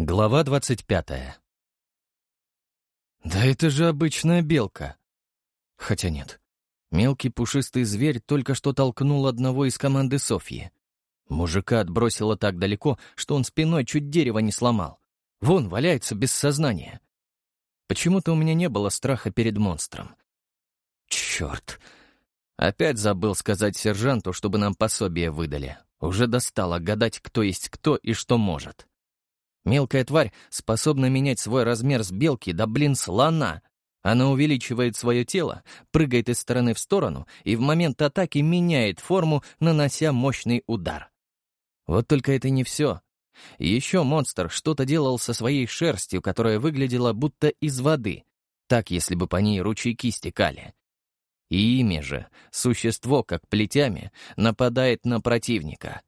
Глава двадцать пятая. Да это же обычная белка. Хотя нет. Мелкий пушистый зверь только что толкнул одного из команды Софьи. Мужика отбросило так далеко, что он спиной чуть дерево не сломал. Вон, валяется без сознания. Почему-то у меня не было страха перед монстром. Черт. Опять забыл сказать сержанту, чтобы нам пособие выдали. Уже достало гадать, кто есть кто и что может. Мелкая тварь способна менять свой размер с белки до, блин, слона. Она увеличивает свое тело, прыгает из стороны в сторону и в момент атаки меняет форму, нанося мощный удар. Вот только это не все. Еще монстр что-то делал со своей шерстью, которая выглядела будто из воды. Так, если бы по ней ручейки стекали. И ими же существо, как плетями, нападает на противника.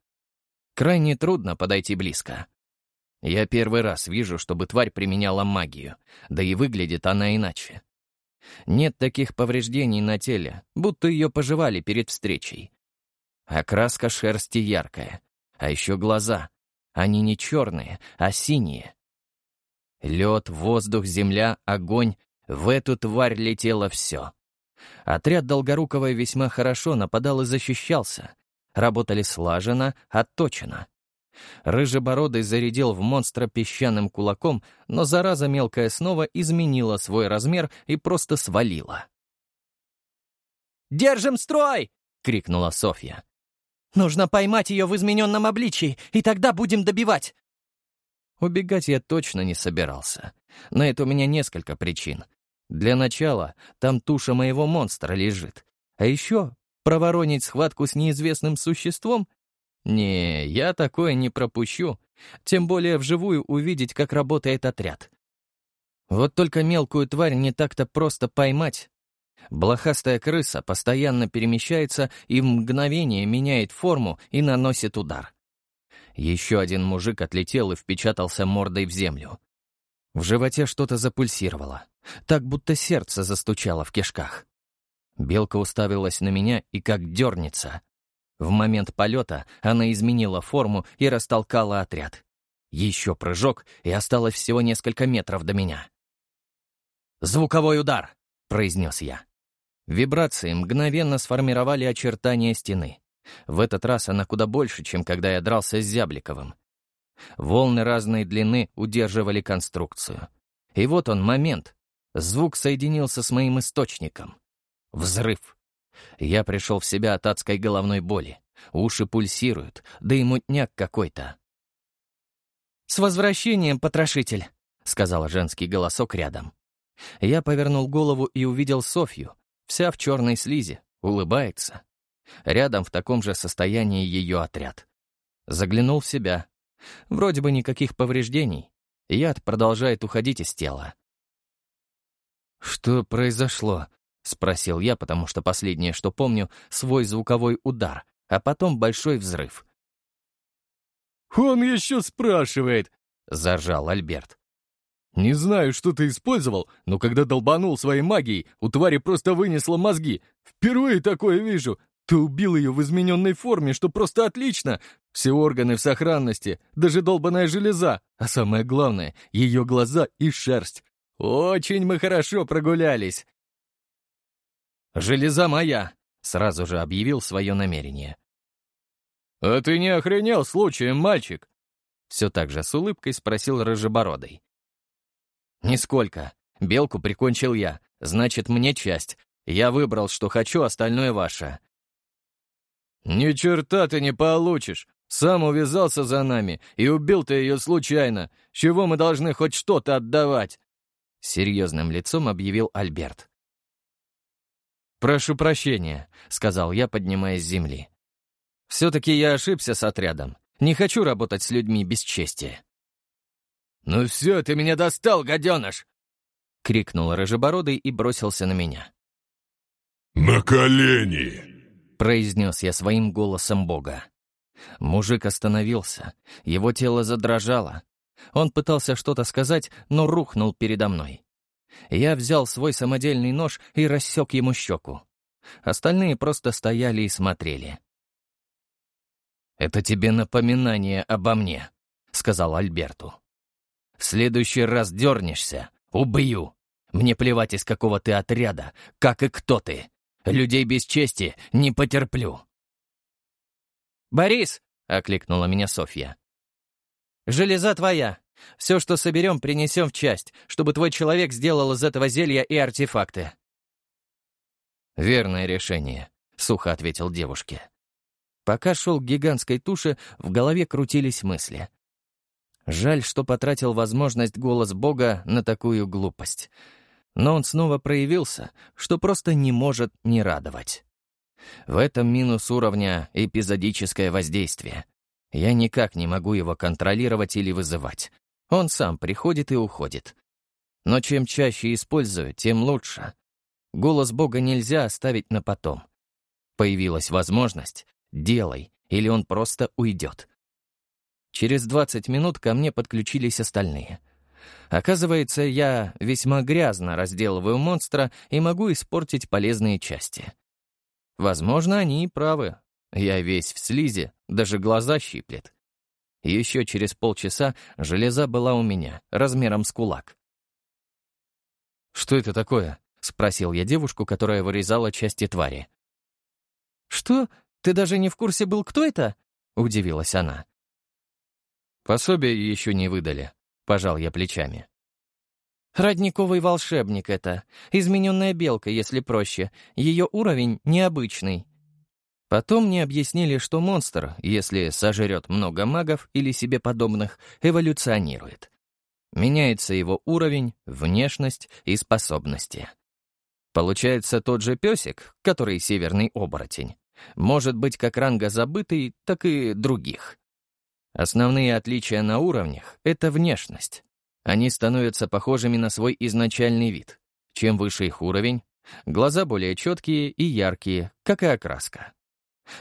Крайне трудно подойти близко. Я первый раз вижу, чтобы тварь применяла магию, да и выглядит она иначе. Нет таких повреждений на теле, будто ее пожевали перед встречей. Окраска шерсти яркая, а еще глаза. Они не черные, а синие. Лед, воздух, земля, огонь — в эту тварь летело все. Отряд Долгорукова весьма хорошо нападал и защищался. Работали слаженно, отточено. Рыжебородый зарядил в монстра песчаным кулаком, но зараза мелкая снова изменила свой размер и просто свалила. «Держим строй!» — крикнула Софья. «Нужно поймать ее в измененном обличии, и тогда будем добивать!» Убегать я точно не собирался. На это у меня несколько причин. Для начала, там туша моего монстра лежит. А еще проворонить схватку с неизвестным существом не, я такое не пропущу. Тем более вживую увидеть, как работает отряд. Вот только мелкую тварь не так-то просто поймать. Блохастая крыса постоянно перемещается и в мгновение меняет форму и наносит удар. Еще один мужик отлетел и впечатался мордой в землю. В животе что-то запульсировало, так будто сердце застучало в кишках. Белка уставилась на меня и как дернется. В момент полета она изменила форму и растолкала отряд. Еще прыжок, и осталось всего несколько метров до меня. «Звуковой удар!» — произнес я. Вибрации мгновенно сформировали очертания стены. В этот раз она куда больше, чем когда я дрался с Зябликовым. Волны разной длины удерживали конструкцию. И вот он момент. Звук соединился с моим источником. Взрыв. Я пришел в себя от адской головной боли. Уши пульсируют, да и мутняк какой-то. «С возвращением, потрошитель!» — сказал женский голосок рядом. Я повернул голову и увидел Софью, вся в черной слизи, улыбается. Рядом в таком же состоянии ее отряд. Заглянул в себя. Вроде бы никаких повреждений. Яд продолжает уходить из тела. «Что произошло?» — спросил я, потому что последнее, что помню, свой звуковой удар, а потом большой взрыв. «Он еще спрашивает!» — заржал Альберт. «Не знаю, что ты использовал, но когда долбанул своей магией, у твари просто вынесло мозги. Впервые такое вижу. Ты убил ее в измененной форме, что просто отлично. Все органы в сохранности, даже долбаная железа. А самое главное — ее глаза и шерсть. Очень мы хорошо прогулялись. «Железа моя!» — сразу же объявил свое намерение. «А ты не охренел случаем, мальчик?» Все так же с улыбкой спросил Рыжебородый. «Нисколько. Белку прикончил я. Значит, мне часть. Я выбрал, что хочу, остальное ваше». «Ни черта ты не получишь. Сам увязался за нами, и убил ты ее случайно. Чего мы должны хоть что-то отдавать?» Серьезным лицом объявил Альберт. «Прошу прощения», — сказал я, поднимаясь с земли. «Все-таки я ошибся с отрядом. Не хочу работать с людьми без чести». «Ну все, ты меня достал, гаденыш!» — крикнул Рыжебородый и бросился на меня. «На колени!» — произнес я своим голосом Бога. Мужик остановился, его тело задрожало. Он пытался что-то сказать, но рухнул передо мной. Я взял свой самодельный нож и рассек ему щеку. Остальные просто стояли и смотрели. «Это тебе напоминание обо мне», — сказал Альберту. В следующий раз дернешься — убью. Мне плевать, из какого ты отряда, как и кто ты. Людей без чести не потерплю». «Борис!» — окликнула меня Софья. «Железа твоя. Все, что соберем, принесем в часть, чтобы твой человек сделал из этого зелья и артефакты». «Верное решение», — сухо ответил девушке. Пока шел к гигантской туше, в голове крутились мысли. Жаль, что потратил возможность голос Бога на такую глупость. Но он снова проявился, что просто не может не радовать. В этом минус уровня эпизодическое воздействие. Я никак не могу его контролировать или вызывать. Он сам приходит и уходит. Но чем чаще использую, тем лучше. Голос Бога нельзя оставить на потом. Появилась возможность — делай, или он просто уйдет. Через 20 минут ко мне подключились остальные. Оказывается, я весьма грязно разделываю монстра и могу испортить полезные части. Возможно, они и правы. Я весь в слизи, даже глаза щиплет. Еще через полчаса железа была у меня, размером с кулак. «Что это такое?» — спросил я девушку, которая вырезала части твари. «Что? Ты даже не в курсе был, кто это?» — удивилась она. «Пособие еще не выдали», — пожал я плечами. «Родниковый волшебник это. Измененная белка, если проще. Ее уровень необычный». Потом мне объяснили, что монстр, если сожрет много магов или себе подобных, эволюционирует. Меняется его уровень, внешность и способности. Получается тот же песик, который северный оборотень. Может быть как ранга забытый, так и других. Основные отличия на уровнях — это внешность. Они становятся похожими на свой изначальный вид. Чем выше их уровень, глаза более четкие и яркие, как и окраска.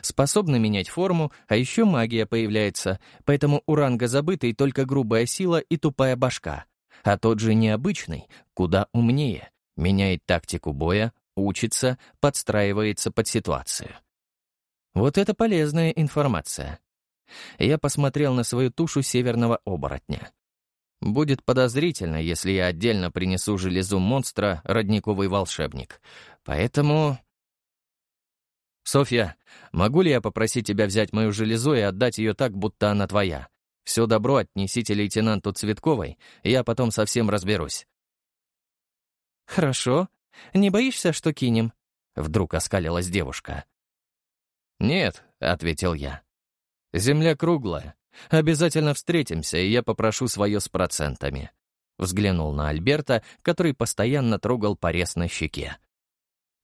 Способны менять форму, а еще магия появляется, поэтому у ранга забытый только грубая сила и тупая башка, а тот же необычный куда умнее, меняет тактику боя, учится, подстраивается под ситуацию. Вот это полезная информация. Я посмотрел на свою тушу северного оборотня. Будет подозрительно, если я отдельно принесу железу монстра родниковый волшебник. Поэтому... «Софья, могу ли я попросить тебя взять мою железу и отдать ее так, будто она твоя? Все добро отнесите лейтенанту Цветковой, я потом совсем разберусь». «Хорошо. Не боишься, что кинем?» Вдруг оскалилась девушка. «Нет», — ответил я. «Земля круглая. Обязательно встретимся, и я попрошу свое с процентами». Взглянул на Альберта, который постоянно трогал порез на щеке.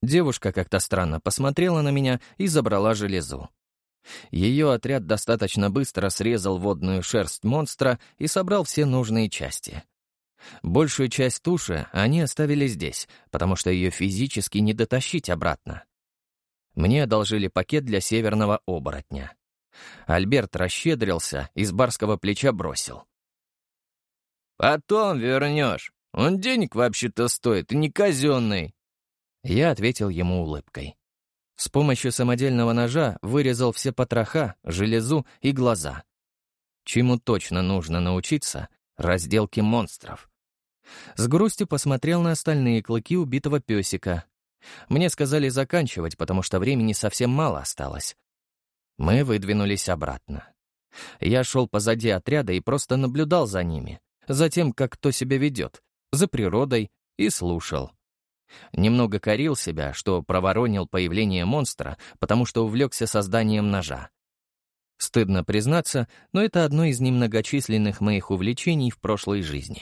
Девушка как-то странно посмотрела на меня и забрала железу. Ее отряд достаточно быстро срезал водную шерсть монстра и собрал все нужные части. Большую часть туши они оставили здесь, потому что ее физически не дотащить обратно. Мне одолжили пакет для северного оборотня. Альберт расщедрился и с барского плеча бросил. «Потом вернешь. Он денег вообще-то стоит, и не казенный». Я ответил ему улыбкой. С помощью самодельного ножа вырезал все потроха, железу и глаза. Чему точно нужно научиться — разделке монстров. С грустью посмотрел на остальные клыки убитого песика. Мне сказали заканчивать, потому что времени совсем мало осталось. Мы выдвинулись обратно. Я шел позади отряда и просто наблюдал за ними, за тем, как кто себя ведет, за природой, и слушал. Немного корил себя, что проворонил появление монстра, потому что увлекся созданием ножа. Стыдно признаться, но это одно из немногочисленных моих увлечений в прошлой жизни.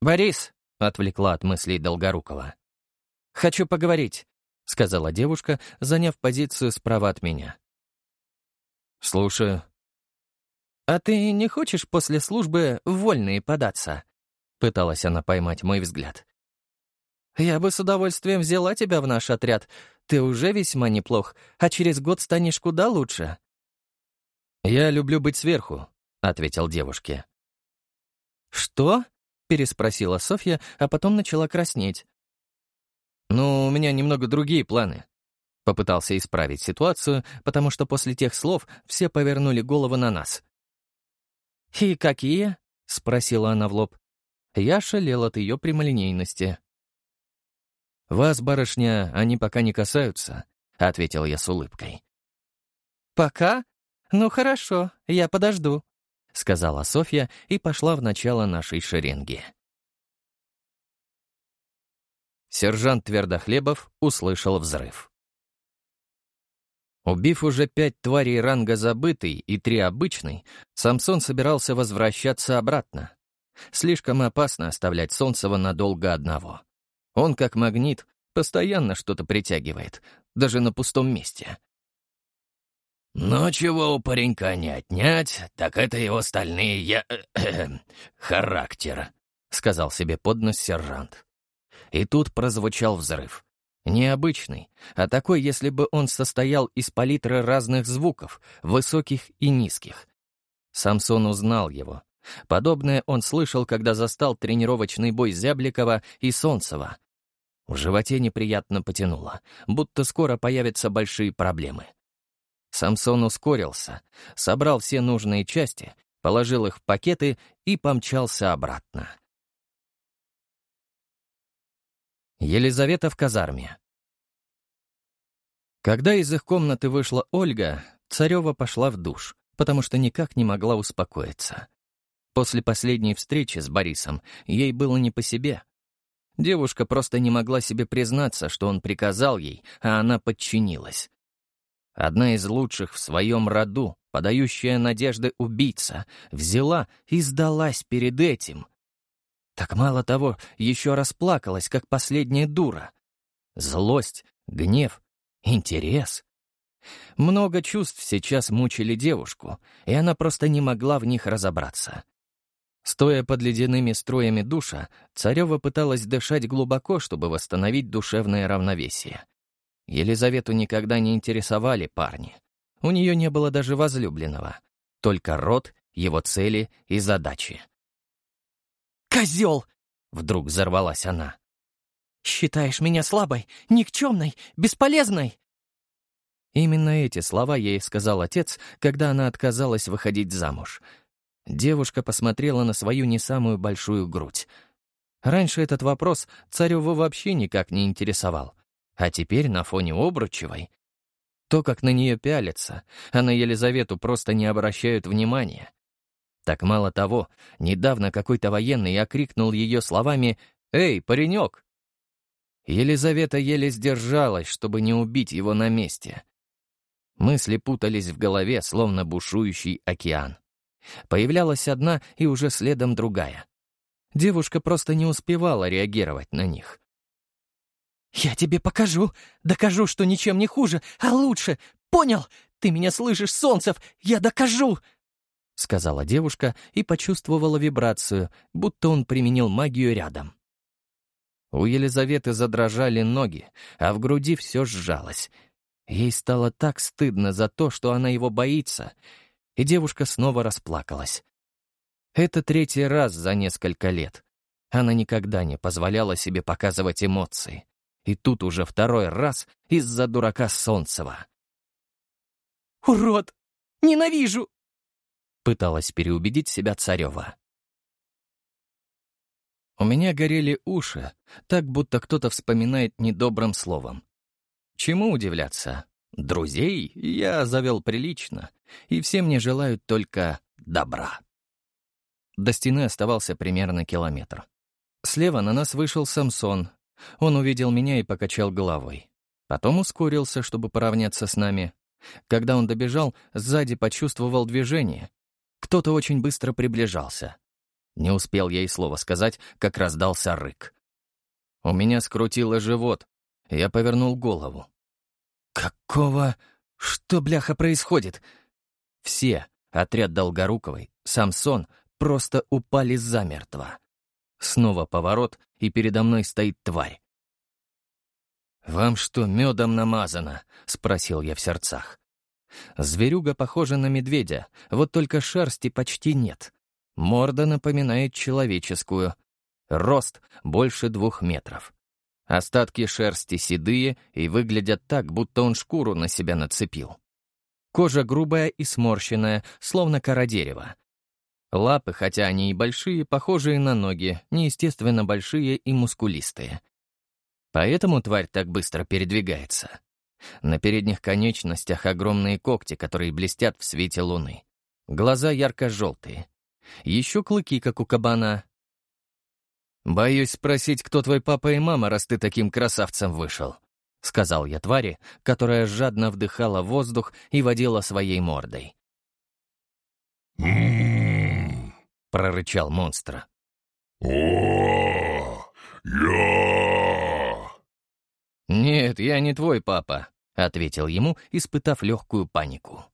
«Борис!» — отвлекла от мыслей Долгорукова. «Хочу поговорить», — сказала девушка, заняв позицию справа от меня. «Слушаю». «А ты не хочешь после службы вольные податься?» — пыталась она поймать мой взгляд. «Я бы с удовольствием взяла тебя в наш отряд. Ты уже весьма неплох, а через год станешь куда лучше». «Я люблю быть сверху», — ответил девушке. «Что?» переспросила Софья, а потом начала краснеть. «Ну, у меня немного другие планы». Попытался исправить ситуацию, потому что после тех слов все повернули головы на нас. «И какие?» — спросила она в лоб. Я шалел от ее прямолинейности. «Вас, барышня, они пока не касаются», — ответил я с улыбкой. «Пока? Ну хорошо, я подожду», — сказала Софья и пошла в начало нашей шеренги. Сержант Твердохлебов услышал взрыв. Убив уже пять тварей ранга забытый и три обычный, Самсон собирался возвращаться обратно. Слишком опасно оставлять Солнцева надолго одного. Он, как магнит, постоянно что-то притягивает, даже на пустом месте. Но чего у паренька не отнять, так это его стальные я... характер», — сказал себе поднос сержант. И тут прозвучал взрыв. Необычный, а такой, если бы он состоял из палитры разных звуков, высоких и низких. Самсон узнал его. Подобное он слышал, когда застал тренировочный бой Зябликова и Солнцева. В животе неприятно потянуло, будто скоро появятся большие проблемы. Самсон ускорился, собрал все нужные части, положил их в пакеты и помчался обратно. Елизавета в казарме. Когда из их комнаты вышла Ольга, Царева пошла в душ, потому что никак не могла успокоиться. После последней встречи с Борисом ей было не по себе. Девушка просто не могла себе признаться, что он приказал ей, а она подчинилась. Одна из лучших в своем роду, подающая надежды убийца, взяла и сдалась перед этим, так мало того, еще расплакалась, как последняя дура. Злость, гнев, интерес. Много чувств сейчас мучили девушку, и она просто не могла в них разобраться. Стоя под ледяными струями душа, Царева пыталась дышать глубоко, чтобы восстановить душевное равновесие. Елизавету никогда не интересовали парни. У нее не было даже возлюбленного. Только род, его цели и задачи. «Козел!» — вдруг взорвалась она. «Считаешь меня слабой, никчемной, бесполезной?» Именно эти слова ей сказал отец, когда она отказалась выходить замуж. Девушка посмотрела на свою не самую большую грудь. Раньше этот вопрос Цареву вообще никак не интересовал. А теперь на фоне Обручевой. То, как на нее пялятся, а на Елизавету просто не обращают внимания. Так мало того, недавно какой-то военный окрикнул ее словами «Эй, паренек!». Елизавета еле сдержалась, чтобы не убить его на месте. Мысли путались в голове, словно бушующий океан. Появлялась одна и уже следом другая. Девушка просто не успевала реагировать на них. «Я тебе покажу, докажу, что ничем не хуже, а лучше. Понял? Ты меня слышишь, Солнцев? Я докажу!» — сказала девушка и почувствовала вибрацию, будто он применил магию рядом. У Елизаветы задрожали ноги, а в груди все сжалось. Ей стало так стыдно за то, что она его боится, и девушка снова расплакалась. Это третий раз за несколько лет. Она никогда не позволяла себе показывать эмоции. И тут уже второй раз из-за дурака Солнцева. «Урод! Ненавижу!» Пыталась переубедить себя Царева. У меня горели уши, так будто кто-то вспоминает недобрым словом. Чему удивляться? Друзей я завел прилично, и все мне желают только добра. До стены оставался примерно километр. Слева на нас вышел Самсон. Он увидел меня и покачал головой. Потом ускорился, чтобы поравняться с нами. Когда он добежал, сзади почувствовал движение кто-то очень быстро приближался. Не успел я и слова сказать, как раздался рык. У меня скрутило живот. Я повернул голову. «Какого? Что, бляха, происходит?» Все, отряд Долгоруковой, Самсон, просто упали замертво. Снова поворот, и передо мной стоит тварь. «Вам что, медом намазано?» — спросил я в сердцах. Зверюга похожа на медведя, вот только шерсти почти нет. Морда напоминает человеческую. Рост больше двух метров. Остатки шерсти седые и выглядят так, будто он шкуру на себя нацепил. Кожа грубая и сморщенная, словно кора дерева. Лапы, хотя они и большие, похожие на ноги, неестественно большие и мускулистые. Поэтому тварь так быстро передвигается. На передних конечностях огромные когти, которые блестят в свете луны. Глаза ярко-желтые. Еще клыки, как у кабана. «Боюсь спросить, кто твой папа и мама, раз ты таким красавцем вышел», — сказал я твари, которая жадно вдыхала воздух и водила своей мордой. Прорычал монстр. «О, я...» «Нет, я не твой папа», — ответил ему, испытав легкую панику.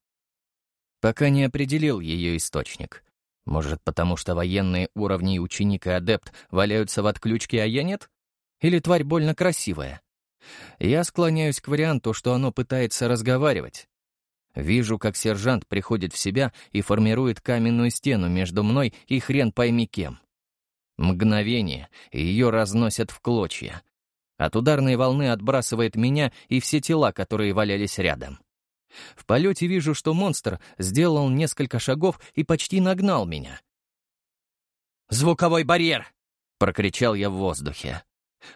Пока не определил ее источник. Может, потому что военные уровни ученик и адепт валяются в отключке, а я нет? Или тварь больно красивая? Я склоняюсь к варианту, что оно пытается разговаривать. Вижу, как сержант приходит в себя и формирует каменную стену между мной и хрен пойми кем. Мгновение, и ее разносят в клочья. От ударной волны отбрасывает меня и все тела, которые валялись рядом. В полете вижу, что монстр сделал несколько шагов и почти нагнал меня. «Звуковой барьер!» — прокричал я в воздухе.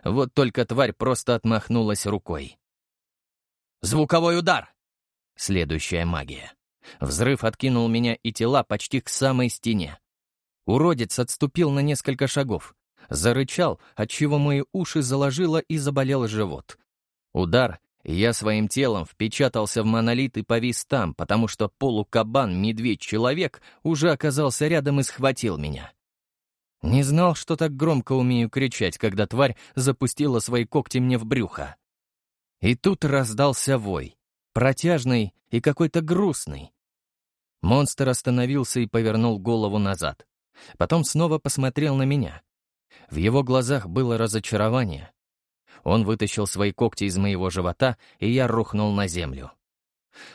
Вот только тварь просто отмахнулась рукой. «Звуковой удар!» Следующая магия. Взрыв откинул меня и тела почти к самой стене. Уродец отступил на несколько шагов. Зарычал, отчего мои уши заложило и заболел живот. Удар, я своим телом впечатался в монолит и повис там, потому что полукабан, медведь-человек уже оказался рядом и схватил меня. Не знал, что так громко умею кричать, когда тварь запустила свои когти мне в брюхо. И тут раздался вой, протяжный и какой-то грустный. Монстр остановился и повернул голову назад. Потом снова посмотрел на меня. В его глазах было разочарование, он вытащил свои когти из моего живота, и я рухнул на землю.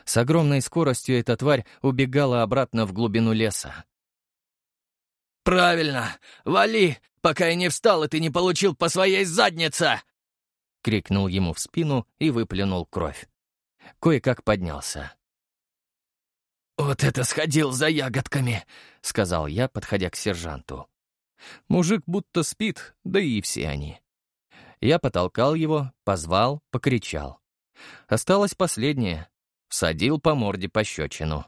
С огромной скоростью эта тварь убегала обратно в глубину леса. «Правильно! Вали, пока я не встал, и ты не получил по своей заднице!» — крикнул ему в спину и выплюнул кровь. Кое-как поднялся. «Вот это сходил за ягодками!» — сказал я, подходя к сержанту. Мужик будто спит, да и все они. Я потолкал его, позвал, покричал. Осталось последнее. Всадил по морде пощечину.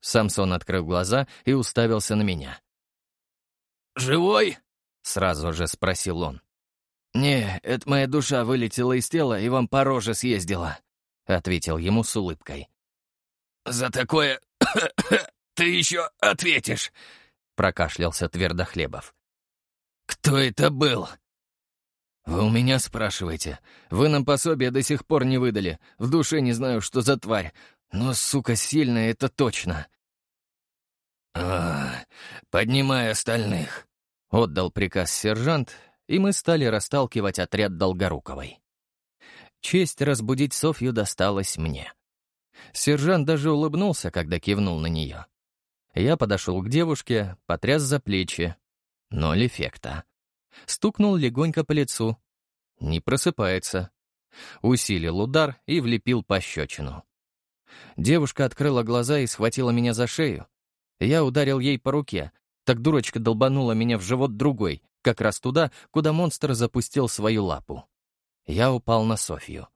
Самсон открыл глаза и уставился на меня. «Живой?» — сразу же спросил он. «Не, это моя душа вылетела из тела и вам по роже съездила», — ответил ему с улыбкой. «За такое ты еще ответишь», — прокашлялся Твердохлебов. «Кто это был?» «Вы у меня спрашиваете. Вы нам пособие до сих пор не выдали. В душе не знаю, что за тварь. Но, сука, сильная это точно». «А, поднимай остальных», — отдал приказ сержант, и мы стали расталкивать отряд Долгоруковой. Честь разбудить Софью досталась мне. Сержант даже улыбнулся, когда кивнул на нее. Я подошел к девушке, потряс за плечи. Ноль эффекта. Стукнул легонько по лицу. Не просыпается. Усилил удар и влепил пощечину. Девушка открыла глаза и схватила меня за шею. Я ударил ей по руке. Так дурочка долбанула меня в живот другой, как раз туда, куда монстр запустил свою лапу. Я упал на Софью.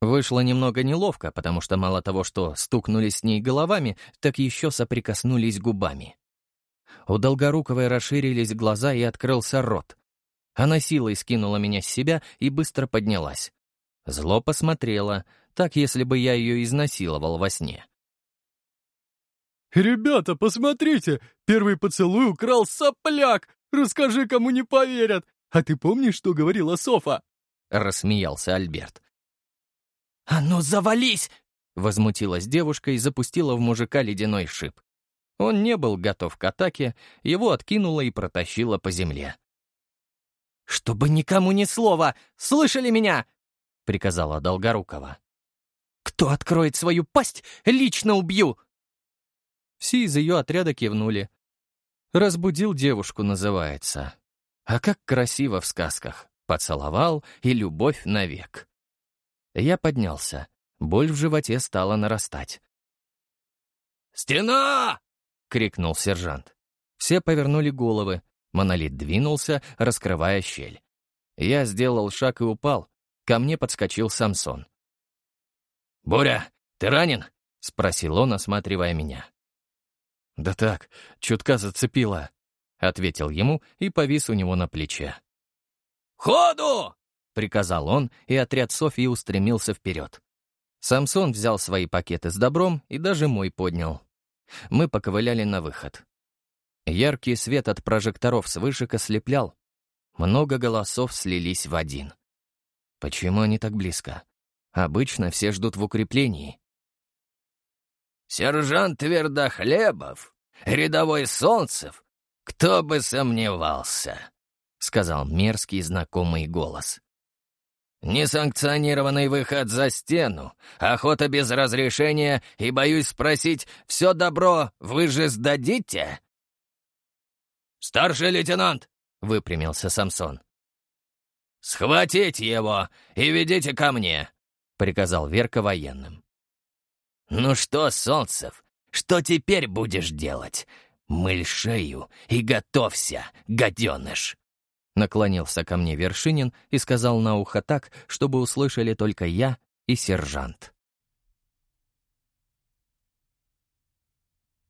Вышло немного неловко, потому что мало того, что стукнулись с ней головами, так еще соприкоснулись губами. У Долгоруковой расширились глаза и открылся рот. Она силой скинула меня с себя и быстро поднялась. Зло посмотрела, так, если бы я ее изнасиловал во сне. «Ребята, посмотрите! Первый поцелуй украл сопляк! Расскажи, кому не поверят! А ты помнишь, что говорила Софа?» — рассмеялся Альберт. «А ну, завались!» — возмутилась девушка и запустила в мужика ледяной шип. Он не был готов к атаке, его откинуло и протащило по земле. «Чтобы никому ни слова! Слышали меня?» — приказала Долгорукова. «Кто откроет свою пасть, лично убью!» Все из ее отряда кивнули. «Разбудил девушку» называется. А как красиво в сказках. Поцеловал и любовь навек. Я поднялся. Боль в животе стала нарастать. «Стена!» — крикнул сержант. Все повернули головы. Монолит двинулся, раскрывая щель. Я сделал шаг и упал. Ко мне подскочил Самсон. «Боря, ты ранен?» — спросил он, осматривая меня. «Да так, чутка зацепила», — ответил ему и повис у него на плече. «Ходу!» — приказал он, и отряд Софии устремился вперед. Самсон взял свои пакеты с добром и даже мой поднял. Мы поковыляли на выход. Яркий свет от прожекторов с вышек ослеплял. Много голосов слились в один. Почему они так близко? Обычно все ждут в укреплении. «Сержант Твердохлебов, рядовой Солнцев, кто бы сомневался», — сказал мерзкий знакомый голос. Несанкционированный выход за стену, охота без разрешения и, боюсь спросить, все добро вы же сдадите?» «Старший лейтенант!» — выпрямился Самсон. «Схватить его и ведите ко мне!» — приказал Верка военным. «Ну что, Солнцев, что теперь будешь делать? Мыль шею и готовься, гаденыш!» Наклонился ко мне Вершинин и сказал на ухо так, чтобы услышали только я и сержант.